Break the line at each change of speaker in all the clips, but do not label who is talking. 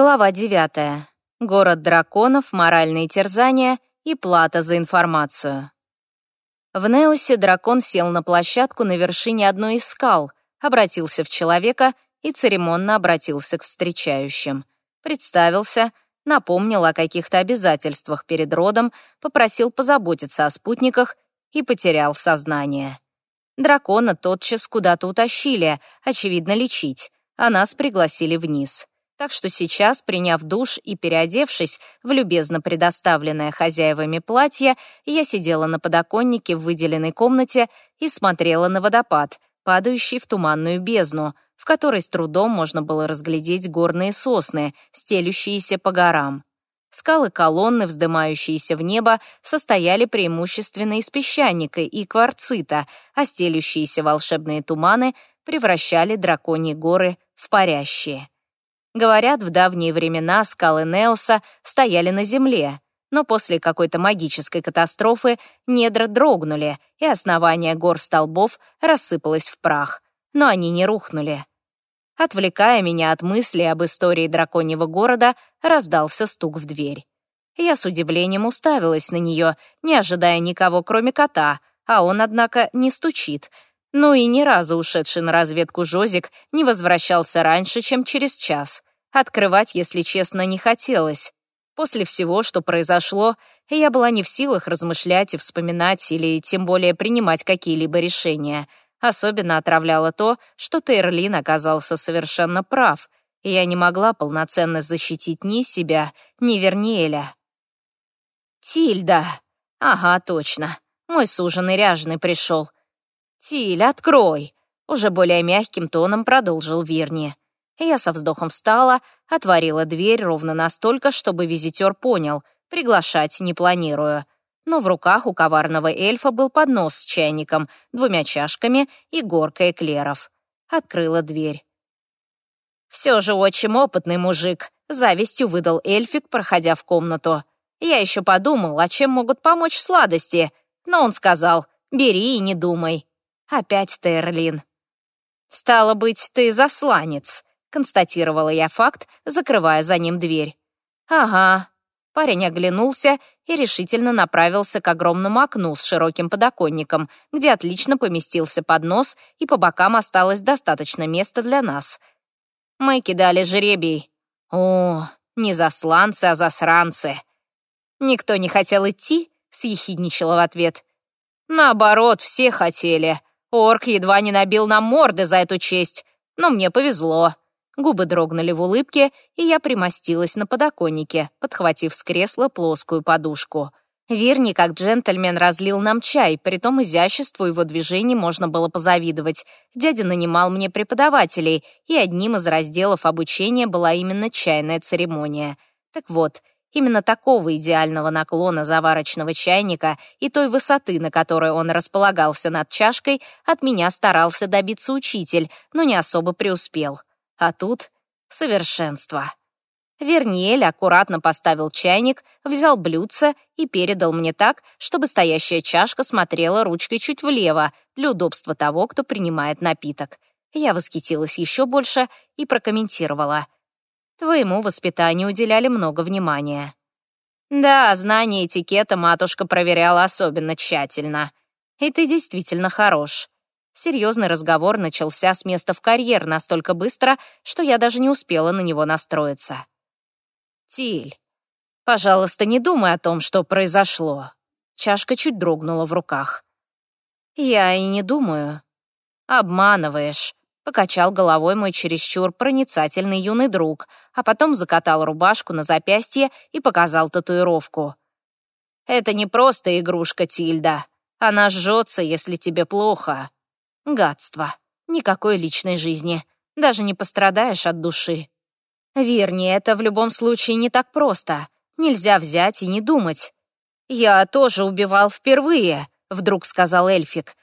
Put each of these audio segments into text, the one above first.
Глава 9. Город драконов, моральные терзания и плата за информацию. В Неосе дракон сел на площадку на вершине одной из скал, обратился в человека и церемонно обратился к встречающим. Представился, напомнил о каких-то обязательствах перед родом, попросил позаботиться о спутниках и потерял сознание. Дракона тотчас куда-то утащили, очевидно, лечить, а нас пригласили вниз — так что сейчас, приняв душ и переодевшись в любезно предоставленное хозяевами платье, я сидела на подоконнике в выделенной комнате и смотрела на водопад, падающий в туманную бездну, в которой с трудом можно было разглядеть горные сосны, стелющиеся по горам. Скалы-колонны, вздымающиеся в небо, состояли преимущественно из песчаника и кварцита, а стелющиеся волшебные туманы превращали драконьи горы в парящие. Говорят, в давние времена скалы Неоса стояли на земле, но после какой-то магической катастрофы недра дрогнули, и основание гор столбов рассыпалось в прах. Но они не рухнули. Отвлекая меня от мысли об истории драконьего города, раздался стук в дверь. Я с удивлением уставилась на нее, не ожидая никого, кроме кота, а он, однако, не стучит — ну и ни разу ушедший на разведку Жозик не возвращался раньше, чем через час. Открывать, если честно, не хотелось. После всего, что произошло, я была не в силах размышлять и вспоминать или тем более принимать какие-либо решения. Особенно отравляло то, что Тейрлин оказался совершенно прав, и я не могла полноценно защитить ни себя, ни Верниэля. «Тильда! Ага, точно. Мой суженый ряженый пришел. «Тиль, открой!» — уже более мягким тоном продолжил Вирни. Я со вздохом встала, отворила дверь ровно настолько, чтобы визитер понял, приглашать не планирую. Но в руках у коварного эльфа был поднос с чайником, двумя чашками и горкой эклеров. Открыла дверь. «Все же очень опытный мужик», — завистью выдал эльфик, проходя в комнату. Я еще подумал, а чем могут помочь сладости, но он сказал, «Бери и не думай». Опять Терлин. «Стало быть, ты засланец», — констатировала я факт, закрывая за ним дверь. «Ага». Парень оглянулся и решительно направился к огромному окну с широким подоконником, где отлично поместился поднос, и по бокам осталось достаточно места для нас. Мы кидали жребий. О, не засланцы, а засранцы. Никто не хотел идти, съехидничала в ответ. Наоборот, все хотели. Орк едва не набил нам морды за эту честь, но мне повезло. Губы дрогнули в улыбке, и я примостилась на подоконнике, подхватив с кресла плоскую подушку. Верни, как джентльмен, разлил нам чай, притом изяществу его движений можно было позавидовать. Дядя нанимал мне преподавателей, и одним из разделов обучения была именно чайная церемония. Так вот, Именно такого идеального наклона заварочного чайника и той высоты, на которой он располагался над чашкой, от меня старался добиться учитель, но не особо преуспел. А тут совершенство. Верниель аккуратно поставил чайник, взял блюдце и передал мне так, чтобы стоящая чашка смотрела ручкой чуть влево для удобства того, кто принимает напиток. Я восхитилась еще больше и прокомментировала — Твоему воспитанию уделяли много внимания. Да, знание этикета матушка проверяла особенно тщательно. И ты действительно хорош. Серьезный разговор начался с места в карьер настолько быстро, что я даже не успела на него настроиться. Тиль, пожалуйста, не думай о том, что произошло. Чашка чуть дрогнула в руках. Я и не думаю. Обманываешь. Покачал головой мой чересчур проницательный юный друг, а потом закатал рубашку на запястье и показал татуировку. «Это не просто игрушка, Тильда. Она жжется, если тебе плохо. Гадство. Никакой личной жизни. Даже не пострадаешь от души. Вернее, это в любом случае не так просто. Нельзя взять и не думать. «Я тоже убивал впервые», — вдруг сказал Эльфик.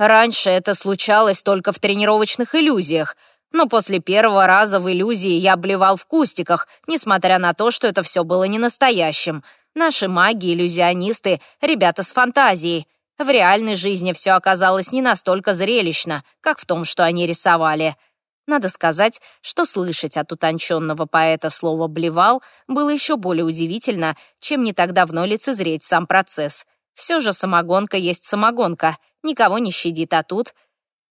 Раньше это случалось только в тренировочных иллюзиях, но после первого раза в иллюзии я блевал в кустиках, несмотря на то, что это все было не настоящим. Наши маги-иллюзионисты — ребята с фантазией. В реальной жизни все оказалось не настолько зрелищно, как в том, что они рисовали. Надо сказать, что слышать от утонченного поэта слово «блевал» было еще более удивительно, чем не так давно лицезреть сам процесс. Все же самогонка есть самогонка, никого не щадит, а тут...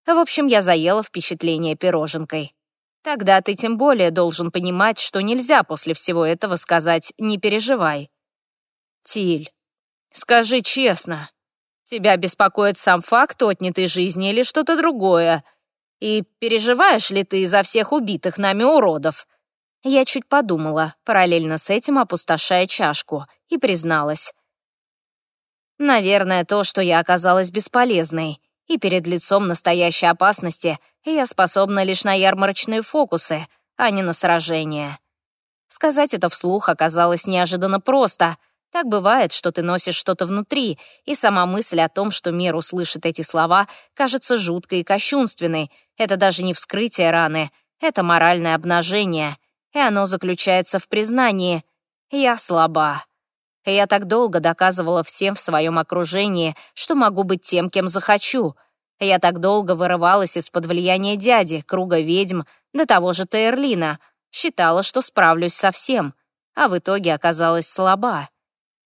В общем, я заела впечатление пироженкой. Тогда ты тем более должен понимать, что нельзя после всего этого сказать «не переживай». Тиль, скажи честно, тебя беспокоит сам факт отнятой жизни или что-то другое? И переживаешь ли ты из-за всех убитых нами уродов?» Я чуть подумала, параллельно с этим опустошая чашку, и призналась. «Наверное, то, что я оказалась бесполезной, и перед лицом настоящей опасности я способна лишь на ярмарочные фокусы, а не на сражения». Сказать это вслух оказалось неожиданно просто — так бывает, что ты носишь что-то внутри, и сама мысль о том, что мир услышит эти слова, кажется жуткой и кощунственной. Это даже не вскрытие раны, это моральное обнажение. И оно заключается в признании «я слаба». Я так долго доказывала всем в своем окружении, что могу быть тем, кем захочу. Я так долго вырывалась из-под влияния дяди, круга ведьм, до того же Тейрлина. Считала, что справлюсь со всем, а в итоге оказалась слаба.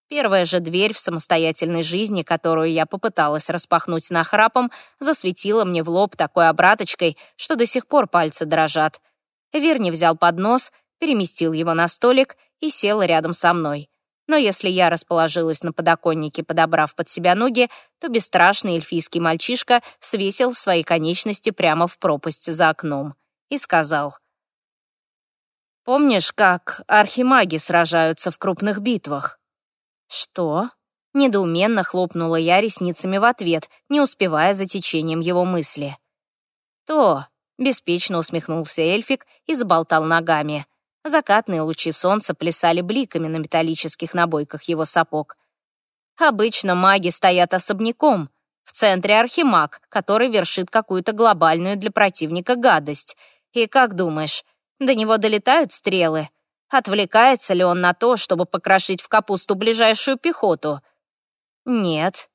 Первая же дверь в самостоятельной жизни, которую я попыталась распахнуть нахрапом, засветила мне в лоб такой обраточкой, что до сих пор пальцы дрожат. Верни взял поднос, переместил его на столик и сел рядом со мной. Но если я расположилась на подоконнике, подобрав под себя ноги, то бесстрашный эльфийский мальчишка свесил свои конечности прямо в пропасть за окном и сказал. «Помнишь, как архимаги сражаются в крупных битвах?» «Что?» Недоуменно хлопнула я ресницами в ответ, не успевая за течением его мысли. «То!» — беспечно усмехнулся эльфик и заболтал ногами. Закатные лучи солнца плясали бликами на металлических набойках его сапог. «Обычно маги стоят особняком. В центре архимаг, который вершит какую-то глобальную для противника гадость. И как думаешь, до него долетают стрелы?» Отвлекается ли он на то, чтобы покрошить в капусту ближайшую пехоту? Нет.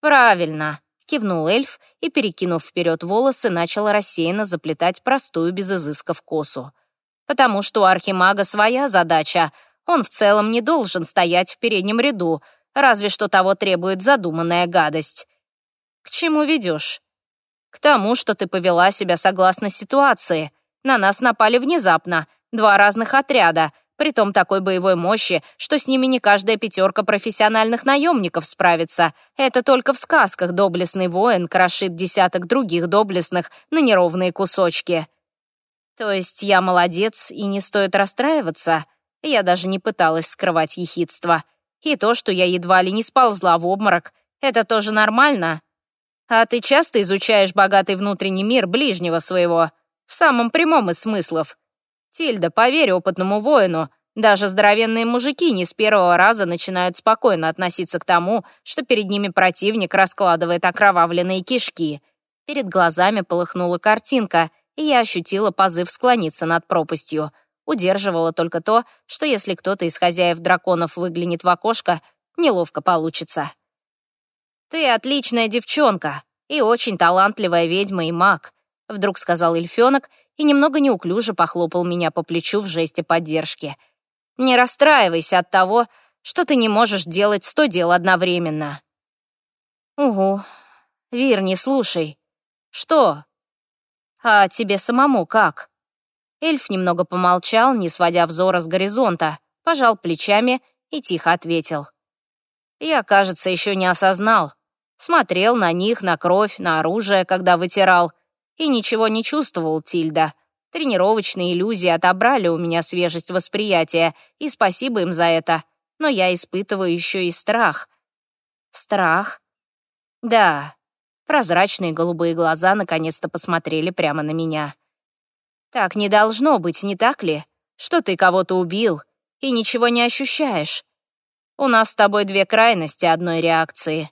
Правильно, кивнул эльф и, перекинув вперед волосы, начал рассеянно заплетать простую без изысков косу. Потому что у архимага своя задача. Он в целом не должен стоять в переднем ряду, разве что того требует задуманная гадость. К чему ведешь? К тому, что ты повела себя согласно ситуации. На нас напали внезапно, Два разных отряда, притом такой боевой мощи, что с ними не каждая пятерка профессиональных наемников справится. Это только в сказках доблестный воин крошит десяток других доблестных на неровные кусочки. То есть я молодец, и не стоит расстраиваться? Я даже не пыталась скрывать ехидство. И то, что я едва ли не сползла в обморок, это тоже нормально? А ты часто изучаешь богатый внутренний мир ближнего своего? В самом прямом из смыслов. Тильда, поверь опытному воину, даже здоровенные мужики не с первого раза начинают спокойно относиться к тому, что перед ними противник раскладывает окровавленные кишки. Перед глазами полыхнула картинка, и я ощутила позыв склониться над пропастью. Удерживала только то, что если кто-то из хозяев драконов выглянет в окошко, неловко получится. «Ты отличная девчонка и очень талантливая ведьма и маг», — вдруг сказал эльфёнок и немного неуклюже похлопал меня по плечу в жесте поддержки. «Не расстраивайся от того, что ты не можешь делать сто дел одновременно». «Угу. Вир, не слушай. Что? А тебе самому как?» Эльф немного помолчал, не сводя взора с горизонта, пожал плечами и тихо ответил. «Я, кажется, еще не осознал. Смотрел на них, на кровь, на оружие, когда вытирал — и ничего не чувствовал Тильда. Тренировочные иллюзии отобрали у меня свежесть восприятия, и спасибо им за это. Но я испытываю еще и страх. Страх? Да. Прозрачные голубые глаза наконец-то посмотрели прямо на меня. Так не должно быть, не так ли? Что ты кого-то убил и ничего не ощущаешь. У нас с тобой две крайности одной реакции.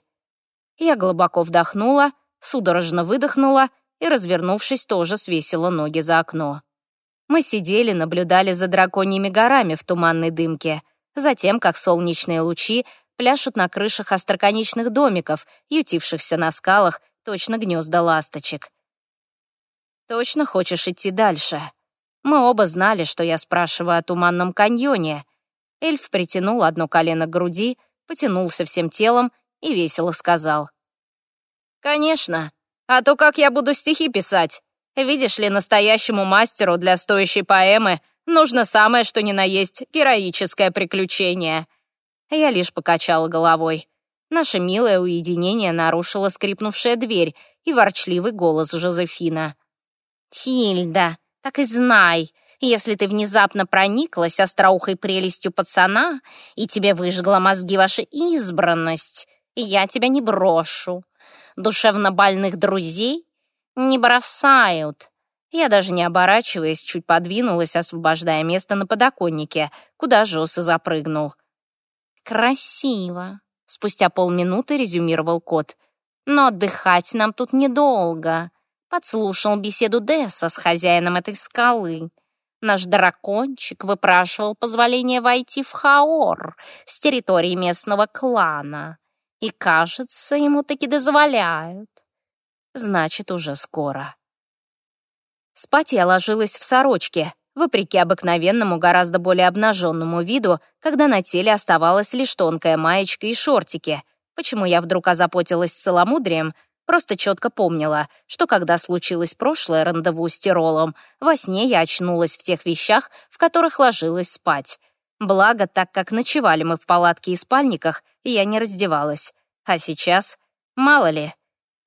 Я глубоко вдохнула, судорожно выдохнула и, развернувшись, тоже свесила ноги за окно. Мы сидели, наблюдали за драконьими горами в туманной дымке, затем, как солнечные лучи пляшут на крышах остроконечных домиков, ютившихся на скалах, точно гнезда ласточек. точно хочешь идти дальше?» Мы оба знали, что я спрашиваю о Туманном каньоне. Эльф притянул одно колено к груди, потянулся всем телом и весело сказал. «Конечно. А то как я буду стихи писать? Видишь ли, настоящему мастеру для стоящей поэмы нужно самое что ни на есть героическое приключение». Я лишь покачала головой. Наше милое уединение нарушила скрипнувшая дверь и ворчливый голос Жозефина. «Тильда, так и знай, если ты внезапно прониклась остроухой прелестью пацана и тебе выжгла мозги ваша избранность, я тебя не брошу. Душевно больных друзей не бросают». Я даже не оборачиваясь, чуть подвинулась, освобождая место на подоконнике, куда Жоса запрыгнул. «Красиво», — спустя полминуты резюмировал кот. «Но отдыхать нам тут недолго подслушал беседу Десса с хозяином этой скалы. Наш дракончик выпрашивал позволение войти в Хаор с территории местного клана. И, кажется, ему таки дозволяют. Значит, уже скоро. Спать я ложилась в сорочке, вопреки обыкновенному, гораздо более обнаженному виду, когда на теле оставалась лишь тонкая маечка и шортики. Почему я вдруг озаботилась целомудрием, Просто четко помнила, что когда случилось прошлое рандеву с Тиролом, во сне я очнулась в тех вещах, в которых ложилась спать. Благо, так как ночевали мы в палатке и спальниках, я не раздевалась. А сейчас, мало ли.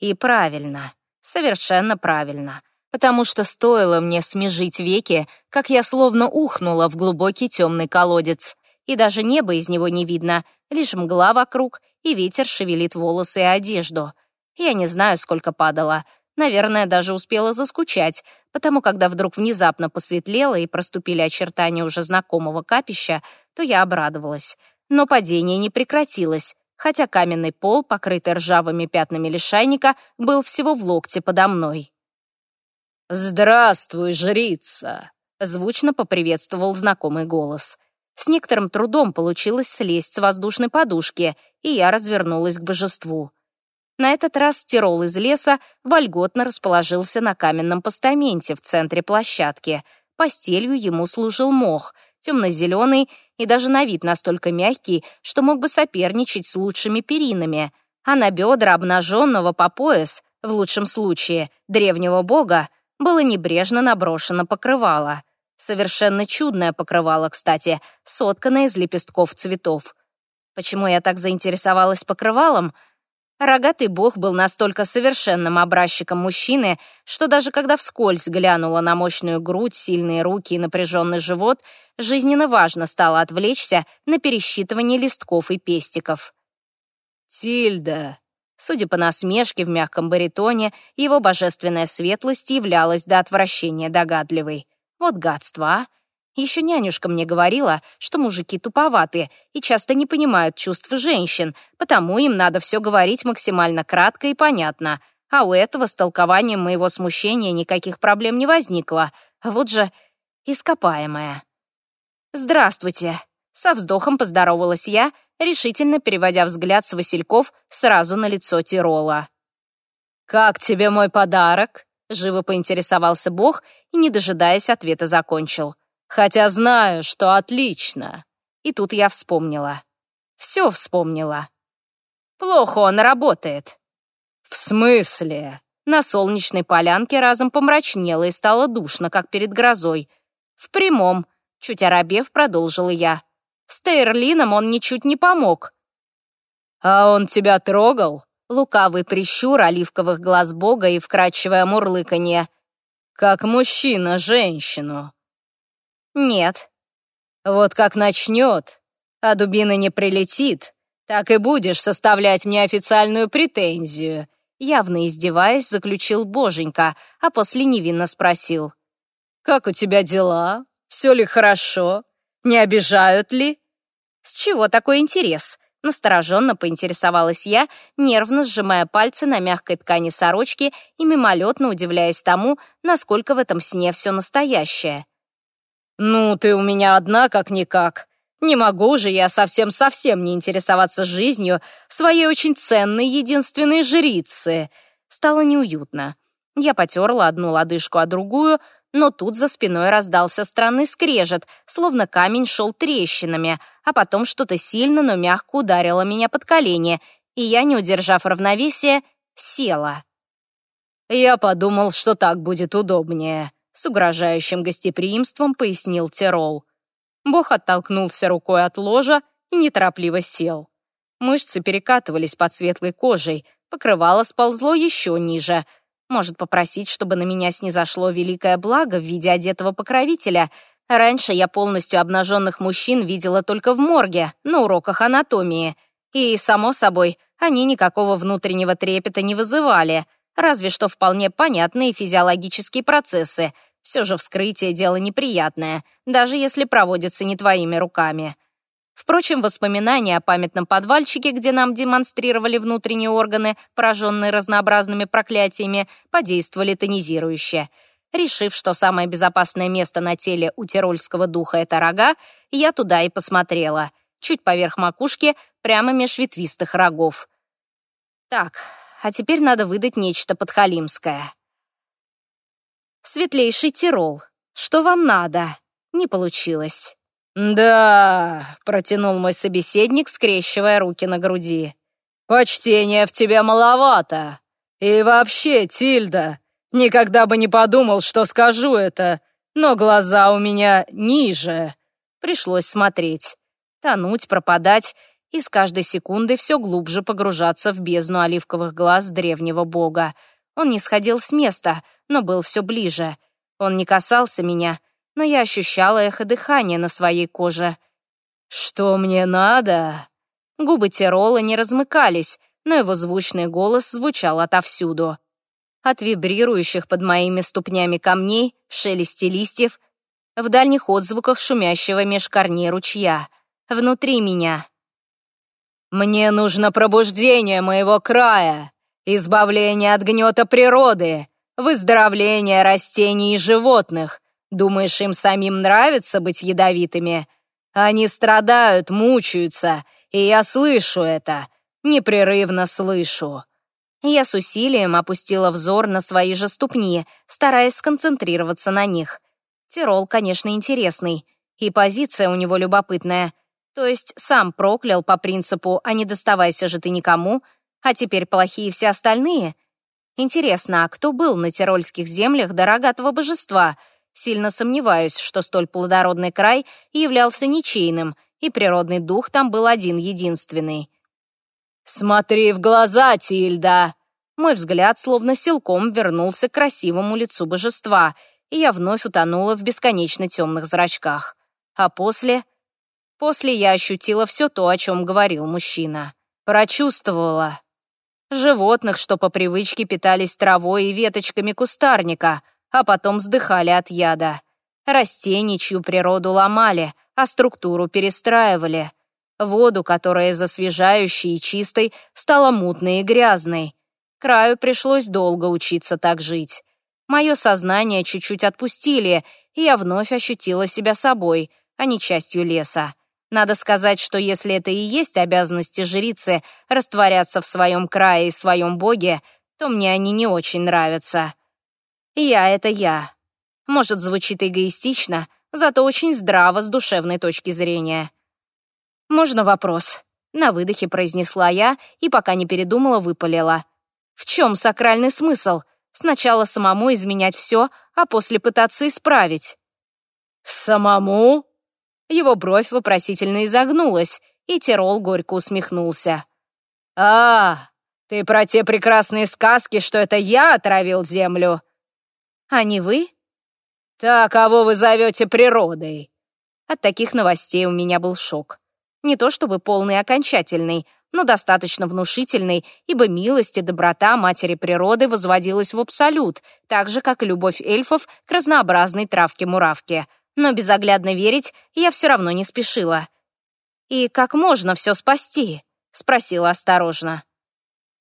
И правильно, совершенно правильно. Потому что стоило мне смежить веки, как я словно ухнула в глубокий темный колодец. И даже небо из него не видно, лишь мгла вокруг, и ветер шевелит волосы и одежду — я не знаю, сколько падала. Наверное, даже успела заскучать, потому когда вдруг внезапно посветлело и проступили очертания уже знакомого капища, то я обрадовалась. Но падение не прекратилось, хотя каменный пол, покрытый ржавыми пятнами лишайника, был всего в локте подо мной.
«Здравствуй, жрица!» — звучно поприветствовал знакомый голос.
С некоторым трудом получилось слезть с воздушной подушки, и я развернулась к божеству. На этот раз Тирол из леса вольготно расположился на каменном постаменте в центре площадки. Постелью ему служил мох, темно-зеленый и даже на вид настолько мягкий, что мог бы соперничать с лучшими перинами. А на бедра обнаженного по пояс, в лучшем случае, древнего бога, было небрежно наброшено покрывало. Совершенно чудное покрывало, кстати, сотканное из лепестков цветов. Почему я так заинтересовалась покрывалом — Рогатый бог был настолько совершенным образчиком мужчины, что даже когда вскользь глянула на мощную грудь, сильные руки и напряженный живот, жизненно важно стало отвлечься на пересчитывание листков и пестиков.
«Тильда!»
Судя по насмешке в мягком баритоне, его божественная светлость являлась до отвращения догадливой. Вот гадство, а! Еще нянюшка мне говорила, что мужики туповаты и часто не понимают чувств женщин, потому им надо все говорить максимально кратко и понятно. А у этого с толкованием моего смущения никаких проблем не возникло. Вот же ископаемая. «Здравствуйте!» Со вздохом поздоровалась я, решительно переводя взгляд с Васильков сразу на лицо Тирола.
«Как тебе мой подарок?»
Живо поинтересовался Бог и, не дожидаясь ответа, закончил.
Хотя знаю, что отлично.
И тут я вспомнила. Все вспомнила. Плохо он работает.
В смысле?
На солнечной полянке разом помрачнело и стало душно, как перед грозой. В прямом, чуть оробев, продолжила я. С Тейрлином он ничуть не помог.
А он тебя трогал?
Лукавый прищур оливковых глаз бога и вкрадчивое мурлыканье.
Как мужчина женщину.
«Нет».
«Вот как начнет, а дубина не прилетит, так и будешь составлять мне официальную претензию»,
явно издеваясь, заключил Боженька, а после невинно спросил.
«Как у тебя дела? Все ли хорошо? Не обижают ли?»
«С чего такой интерес?» Настороженно поинтересовалась я, нервно сжимая пальцы на мягкой ткани сорочки и мимолетно удивляясь тому, насколько в этом сне все настоящее.
«Ну, ты у меня одна как-никак. Не могу же я совсем-совсем не интересоваться жизнью своей очень ценной единственной жрицы».
Стало неуютно. Я потерла одну лодыжку, а другую, но тут за спиной раздался странный скрежет, словно камень шел трещинами, а потом что-то сильно, но мягко ударило меня под колени, и я, не удержав равновесия, села. «Я подумал, что так будет удобнее», — с угрожающим гостеприимством пояснил Тирол. Бог оттолкнулся рукой от ложа и неторопливо сел. Мышцы перекатывались под светлой кожей, покрывало сползло еще ниже. Может попросить, чтобы на меня снизошло великое благо в виде одетого покровителя. Раньше я полностью обнаженных мужчин видела только в морге, на уроках анатомии. И, само собой, они никакого внутреннего трепета не вызывали, разве что вполне понятные физиологические процессы. Все же вскрытие — дело неприятное, даже если проводится не твоими руками. Впрочем, воспоминания о памятном подвальчике, где нам демонстрировали внутренние органы, пораженные разнообразными проклятиями, подействовали тонизирующе. Решив, что самое безопасное место на теле у тирольского духа — это рога, я туда и посмотрела. Чуть поверх макушки, прямо меж ветвистых рогов. Так, а теперь надо выдать нечто подхалимское. «Светлейший Тирол, что вам надо?» Не получилось.
«Да», — протянул мой собеседник, скрещивая руки на груди. «Почтения в тебя маловато. И вообще, Тильда, никогда бы не подумал, что скажу это, но глаза у меня ниже».
Пришлось смотреть, тонуть, пропадать и с каждой секунды все глубже погружаться в бездну оливковых глаз древнего бога. Он не сходил с места, но был все ближе. Он не касался меня, но я ощущала эхо дыхания на своей коже.
«Что мне надо?»
Губы Тирола не размыкались, но его звучный голос звучал отовсюду. От вибрирующих под моими ступнями камней, в шелесте листьев, в дальних отзвуках шумящего меж корней ручья, внутри меня.
«Мне нужно пробуждение моего края, избавление от гнета природы, выздоровление растений и животных, Думаешь, им самим нравится быть ядовитыми? Они страдают, мучаются, и я слышу это, непрерывно слышу».
Я с усилием опустила взор на свои же ступни, стараясь сконцентрироваться на них. Тирол, конечно, интересный, и позиция у него любопытная. То есть сам проклял по принципу «а не доставайся же ты никому», а теперь плохие все остальные? Интересно, а кто был на тирольских землях до рогатого божества — Сильно сомневаюсь, что столь плодородный край являлся ничейным, и природный дух там был один-единственный.
«Смотри в глаза, Тильда!»
Мой взгляд словно силком вернулся к красивому лицу божества, и я вновь утонула в бесконечно темных зрачках. А после... После я ощутила все то, о чем говорил мужчина. Прочувствовала. Животных, что по привычке питались травой и веточками кустарника — а потом вздыхали от яда. Растений, чью природу ломали, а структуру перестраивали. Воду, которая из освежающей и чистой стала мутной и грязной. Краю пришлось долго учиться так жить. Мое сознание чуть-чуть отпустили, и я вновь ощутила себя собой, а не частью леса. Надо сказать, что если это и есть обязанности жрицы растворяться в своем крае и своем боге, то мне они не очень нравятся. Я — это я. Может, звучит эгоистично, зато очень здраво с душевной точки зрения. «Можно вопрос?» — на выдохе произнесла я и, пока не передумала, выпалила. «В чем сакральный смысл? Сначала самому изменять все, а после пытаться исправить».
«Самому?»
Его бровь вопросительно изогнулась, и Тирол горько усмехнулся.
«А, ты про те прекрасные сказки, что это я отравил землю?»
А не вы?
Так, кого вы зовете природой?
От таких новостей у меня был шок. Не то чтобы полный окончательный, но достаточно внушительный, ибо милость и доброта матери природы возводилась в абсолют, так же, как и любовь эльфов к разнообразной травке-муравке. Но безоглядно верить я все равно не спешила. «И как можно все спасти?» — спросила осторожно.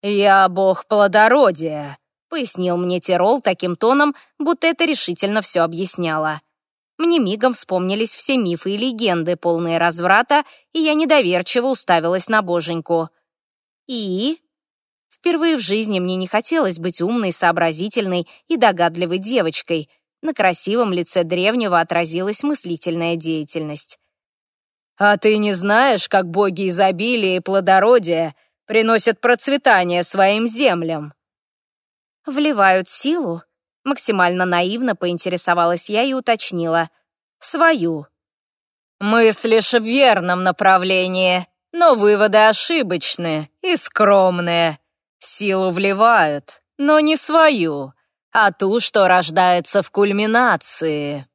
«Я бог плодородия», —
пояснил мне Тирол таким тоном, будто это решительно все объясняло. Мне мигом вспомнились все мифы и легенды, полные разврата, и я недоверчиво уставилась на боженьку. «И?» Впервые в жизни мне не хотелось быть умной, сообразительной и догадливой девочкой. На красивом лице древнего отразилась мыслительная деятельность.
«А ты не знаешь, как боги изобилия и плодородия приносят процветание своим землям?»
«Вливают силу?» Максимально наивно поинтересовалась я и уточнила. «Свою».
«Мыслишь в верном направлении, но выводы ошибочные и скромные. Силу вливают, но не свою, а ту, что рождается в кульминации».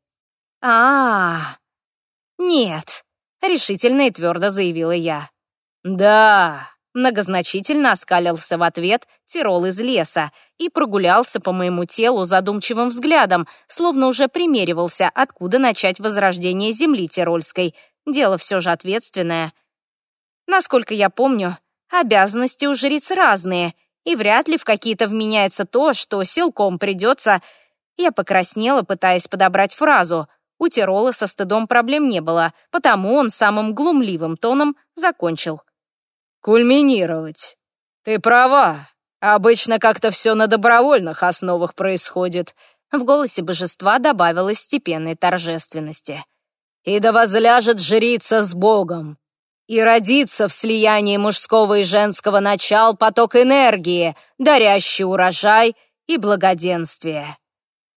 А, -а, а Нет», — решительно и твердо заявила я.
«Да», —
многозначительно оскалился в ответ Тирол из леса и прогулялся по моему телу задумчивым взглядом, словно уже примеривался, откуда начать возрождение земли Тирольской. Дело все же ответственное. Насколько я помню, обязанности у жриц разные, и вряд ли в какие-то вменяется то, что силком придется... Я покраснела, пытаясь подобрать фразу. У Тирола со стыдом проблем не было, потому он самым глумливым тоном закончил.
«Кульминировать. Ты права. Обычно как-то все на добровольных основах происходит».
В голосе божества добавилось степенной торжественности.
«И да возляжет жрица с Богом и родится в слиянии мужского и женского начал поток энергии, дарящий урожай и благоденствие.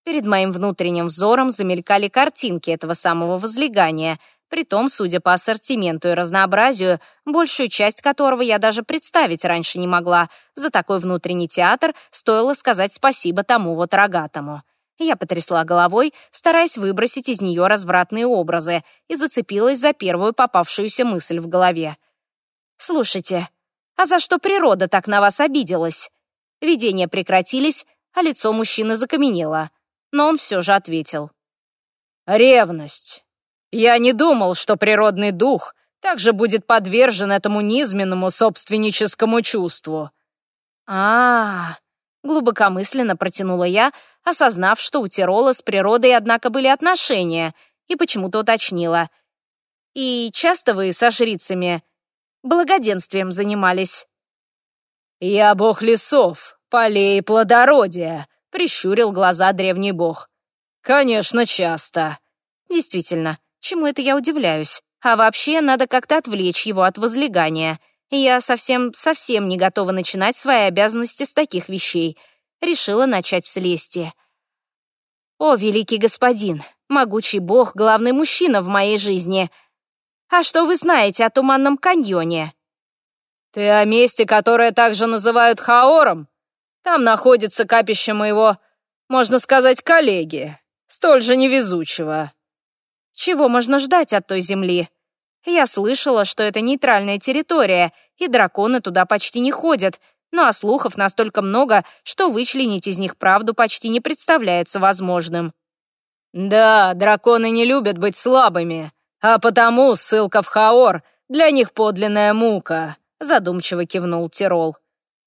Перед моим внутренним взором замелькали картинки этого самого возлегания, притом, судя по ассортименту и разнообразию, большую часть которого я даже представить раньше не могла. За такой внутренний театр стоило сказать спасибо тому вот рогатому. Я потрясла головой, стараясь выбросить из нее развратные образы, и зацепилась за первую попавшуюся мысль в голове. «Слушайте, а за что природа так на вас обиделась?» Видения прекратились, а лицо мужчины закаменело. Но он все же ответил.
«Ревность. Я не думал, что природный дух также будет подвержен этому низменному собственническому чувству».
«А-а-а», глубокомысленно протянула я, осознав, что у Тирола с природой, однако, были отношения, и почему-то уточнила. «И часто вы со жрицами благоденствием занимались?»
«Я бог лесов, полей и плодородия», — прищурил глаза древний бог. «Конечно, часто».
«Действительно, чему это я удивляюсь? А вообще, надо как-то отвлечь его от возлегания. Я совсем-совсем не готова начинать свои обязанности с таких вещей» решила начать с лести. «О, великий господин, могучий бог, главный мужчина в моей жизни! А что вы знаете о Туманном каньоне?»
«Ты о месте, которое также называют Хаором? Там находится капище моего, можно сказать, коллеги, столь же невезучего».
«Чего можно ждать от той земли?» Я слышала, что это нейтральная территория, и драконы туда почти не ходят, ну а слухов настолько много, что вычленить из них правду почти не представляется возможным.
«Да, драконы не любят быть слабыми, а потому ссылка в Хаор для них подлинная мука», задумчиво кивнул Тирол.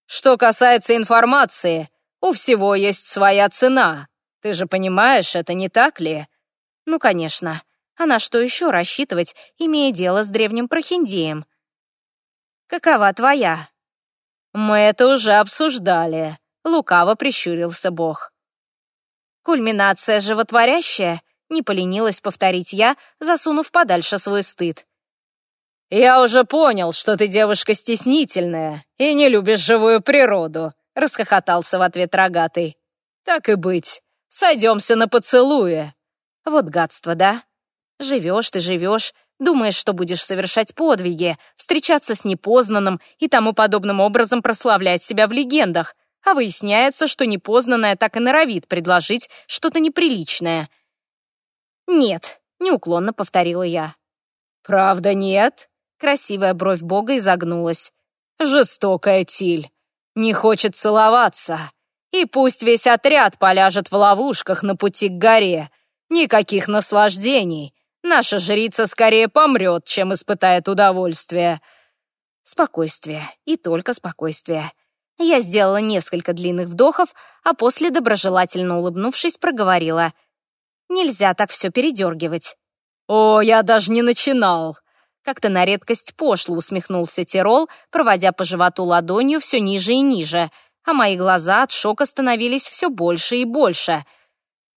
«Что касается информации, у всего есть своя цена. Ты же понимаешь, это не так ли?»
«Ну, конечно. А на что еще рассчитывать, имея дело с древним прохиндеем?» «Какова твоя?»
«Мы это уже обсуждали», — лукаво прищурился Бог.
«Кульминация животворящая», — не поленилась повторить я, засунув подальше свой стыд.
«Я уже понял, что ты девушка стеснительная и не любишь живую природу», — расхохотался в ответ рогатый. «Так и быть, сойдемся на поцелуе».
Вот гадство, да? Живешь ты, живешь, Думаешь, что будешь совершать подвиги, встречаться с непознанным и тому подобным образом прославлять себя в легендах, а выясняется, что непознанное так и норовит предложить что-то неприличное. «Нет», — неуклонно повторила я.
«Правда нет?»
Красивая бровь бога изогнулась.
«Жестокая Тиль. Не хочет целоваться. И пусть весь отряд поляжет в ловушках на пути к горе. Никаких наслаждений. Наша жрица скорее помрет, чем испытает удовольствие.
Спокойствие. И только спокойствие. Я сделала несколько длинных вдохов, а после, доброжелательно улыбнувшись, проговорила. Нельзя так все передергивать.
О, я даже не начинал.
Как-то на редкость пошло усмехнулся Тирол, проводя по животу ладонью все ниже и ниже, а мои глаза от шока становились все больше и больше.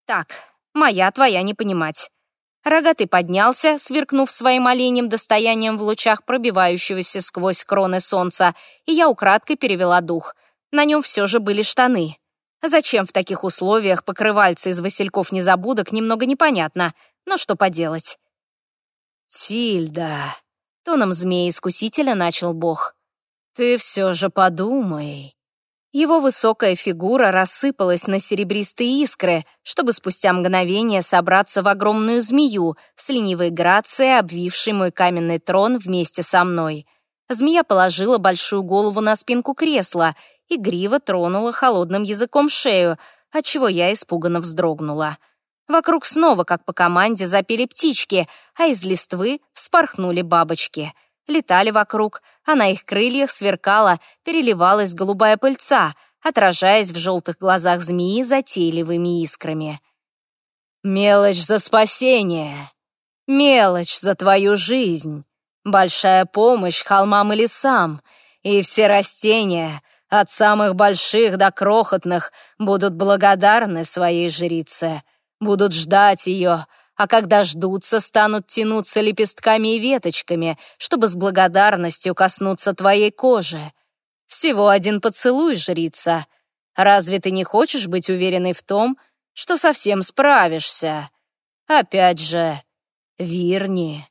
Так, моя твоя не понимать. Рогатый поднялся, сверкнув своим оленем достоянием в лучах пробивающегося сквозь кроны солнца, и я украдкой перевела дух. На нем все же были штаны. Зачем в таких условиях покрывальца из васильков-незабудок, немного непонятно, но что поделать. «Тильда», — тоном змеи-искусителя начал бог, — «ты все же подумай». Его высокая фигура рассыпалась на серебристые искры, чтобы спустя мгновение собраться в огромную змею с ленивой грацией, обвившей мой каменный трон вместе со мной. Змея положила большую голову на спинку кресла игриво тронула холодным языком шею, отчего я испуганно вздрогнула. Вокруг снова, как по команде, запели птички, а из листвы вспорхнули бабочки. Летали вокруг, а на их крыльях сверкала, переливалась голубая пыльца, отражаясь в желтых глазах змеи затейливыми искрами. «Мелочь за спасение! Мелочь за твою жизнь! Большая помощь холмам и лесам! И все растения, от самых больших до крохотных будут благодарны своей жрице, будут ждать ее, а когда ждутся, станут тянуться лепестками и веточками, чтобы с благодарностью коснуться твоей кожи. Всего один поцелуй, жрица. Разве ты не хочешь быть уверенной в том, что совсем справишься? Опять же, Вирни.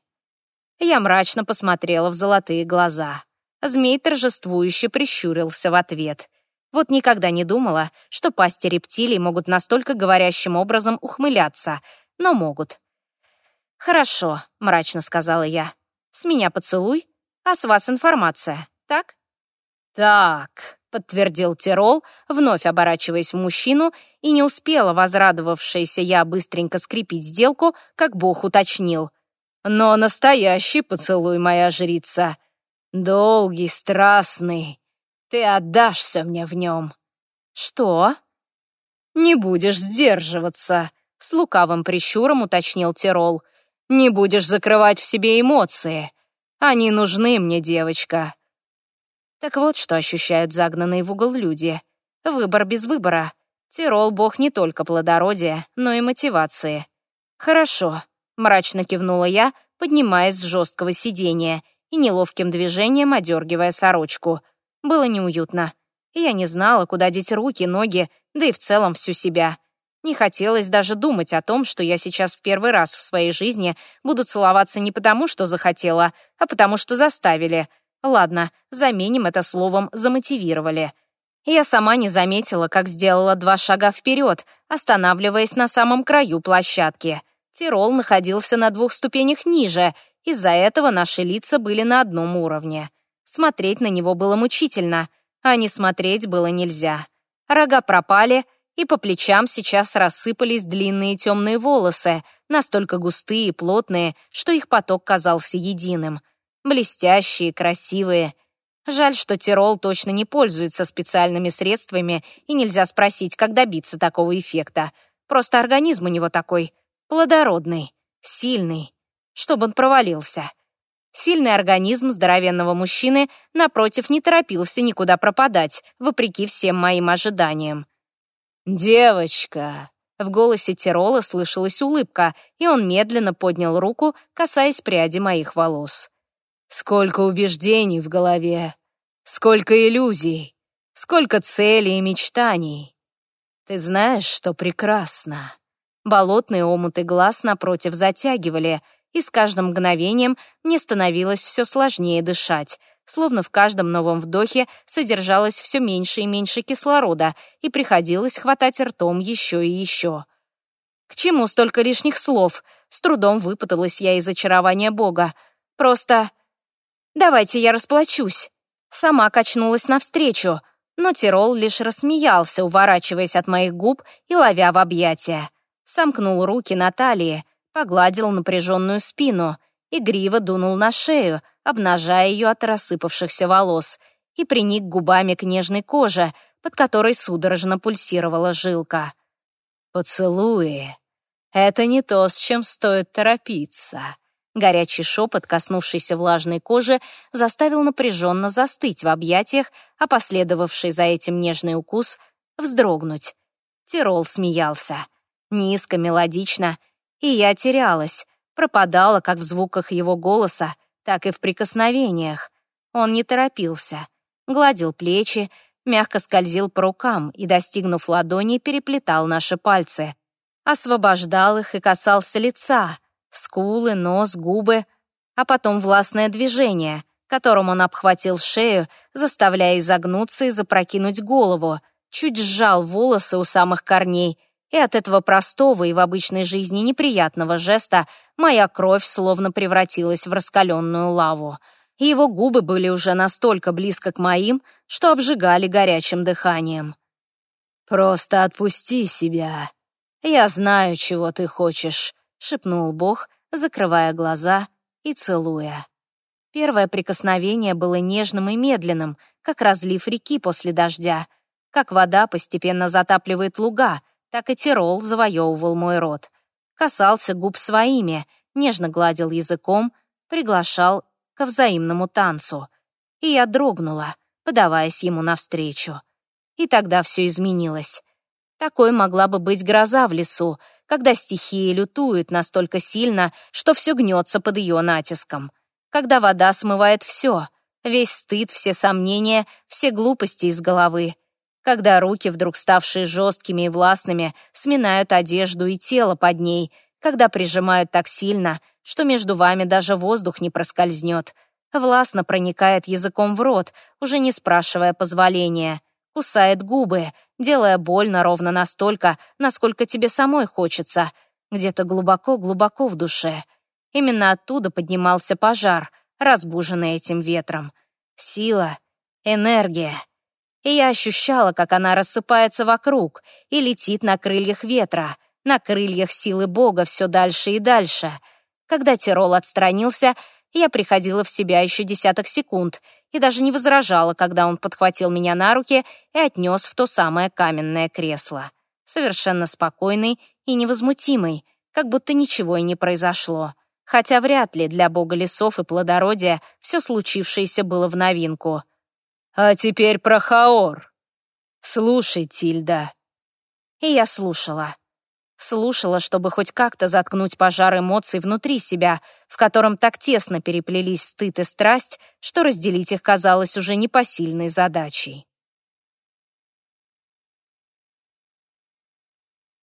Я мрачно посмотрела в золотые глаза. Змей торжествующе прищурился в ответ. Вот никогда не думала, что пасти рептилий могут настолько говорящим образом ухмыляться, но могут. «Хорошо», — мрачно сказала я. «С меня поцелуй, а с вас информация, так?» «Так», — подтвердил Тирол, вновь оборачиваясь в мужчину, и не успела возрадовавшаяся я быстренько скрепить сделку, как бог уточнил. «Но настоящий поцелуй, моя жрица, Долгий, страстный. Ты отдашься мне в нем. Что? Не будешь сдерживаться, с лукавым прищуром уточнил Тирол. Не будешь закрывать в себе эмоции. Они нужны мне, девочка. Так вот, что ощущают загнанные в угол люди. Выбор без выбора. Тирол — бог не только плодородия, но и мотивации. «Хорошо», — мрачно кивнула я, поднимаясь с жесткого сиденья и неловким движением одергивая сорочку. Было неуютно. Я не знала, куда деть руки, ноги, да и в целом всю себя. Не хотелось даже думать о том, что я сейчас в первый раз в своей жизни буду целоваться не потому, что захотела, а потому что заставили. Ладно, заменим это словом «замотивировали». Я сама не заметила, как сделала два шага вперед, останавливаясь на самом краю площадки. Тирол находился на двух ступенях ниже, из-за этого наши лица были на одном уровне. Смотреть на него было мучительно, а не смотреть было нельзя. Рога пропали, и по плечам сейчас рассыпались длинные темные волосы, настолько густые и плотные, что их поток казался единым. Блестящие, красивые. Жаль, что Тирол точно не пользуется специальными средствами, и нельзя спросить, как добиться такого эффекта. Просто организм у него такой плодородный, сильный чтобы он провалился. Сильный организм здоровенного мужчины, напротив, не торопился никуда пропадать, вопреки всем моим ожиданиям. «Девочка!» В голосе Тирола слышалась улыбка, и он медленно поднял руку, касаясь пряди моих волос. «Сколько убеждений в голове! Сколько иллюзий! Сколько целей и мечтаний! Ты знаешь, что прекрасно!» Болотные омуты глаз напротив затягивали — и с каждым мгновением мне становилось все сложнее дышать, словно в каждом новом вдохе содержалось все меньше и меньше кислорода, и приходилось хватать ртом еще и еще. К чему столько лишних слов? С трудом выпуталась я из очарования Бога. Просто... «Давайте я расплачусь». Сама качнулась навстречу, но Тирол лишь рассмеялся, уворачиваясь от моих губ и ловя в объятия. Сомкнул руки на талии, погладил напряженную спину, игриво дунул на шею, обнажая ее от рассыпавшихся волос, и приник губами к нежной коже, под которой судорожно пульсировала жилка. «Поцелуи — это не то, с чем стоит торопиться. Горячий шепот, коснувшийся влажной кожи, заставил напряженно застыть в объятиях, а последовавший за этим нежный укус — вздрогнуть. Тирол смеялся. Низко, мелодично. И я терялась, пропадала как в звуках его голоса, так и в прикосновениях. Он не торопился. Гладил плечи, мягко скользил по рукам и, достигнув ладони, переплетал наши пальцы. Освобождал их и касался лица, скулы, нос, губы, а потом властное движение, которым он обхватил шею, заставляя изогнуться и запрокинуть голову, чуть сжал волосы у самых корней, и от этого простого и в обычной жизни неприятного жеста моя кровь словно превратилась в раскаленную лаву. И его губы были уже настолько близко к моим, что обжигали горячим дыханием. «Просто отпусти себя. Я знаю, чего ты хочешь», шепнул Бог, закрывая глаза и целуя. Первое прикосновение было нежным и медленным, как разлив реки после дождя. Как вода постепенно затапливает луга, так и Тирол завоевывал мой рот. Касался губ своими, нежно гладил языком, приглашал ко взаимному танцу. И я дрогнула, подаваясь ему навстречу. И тогда все изменилось. Такой могла бы быть гроза в лесу, когда стихия лютует настолько сильно, что все гнется под ее натиском, когда вода смывает все, весь стыд, все сомнения, все глупости из головы, когда руки, вдруг ставшие жесткими и властными, сминают одежду и тело под ней, когда прижимают так сильно, что между вами даже воздух не проскользнет, властно проникает языком в рот, уже не спрашивая позволения — кусает губы, делая больно ровно настолько, насколько тебе самой хочется, где-то глубоко-глубоко в душе. Именно оттуда поднимался пожар, разбуженный этим ветром. Сила, энергия. И я ощущала, как она рассыпается вокруг и летит на крыльях ветра, на крыльях силы Бога все дальше и дальше. Когда Тирол отстранился, я приходила в себя еще десяток секунд — и даже не возражала, когда он подхватил меня на руки и отнес в то самое каменное кресло. Совершенно спокойный и невозмутимый, как будто ничего и не произошло. Хотя вряд ли для бога лесов и плодородия все случившееся было в новинку. «А теперь про Хаор. Слушай, Тильда». И я слушала. Слушала, чтобы хоть как-то заткнуть пожар эмоций внутри себя, в котором так тесно переплелись стыд и страсть, что разделить их казалось уже непосильной задачей.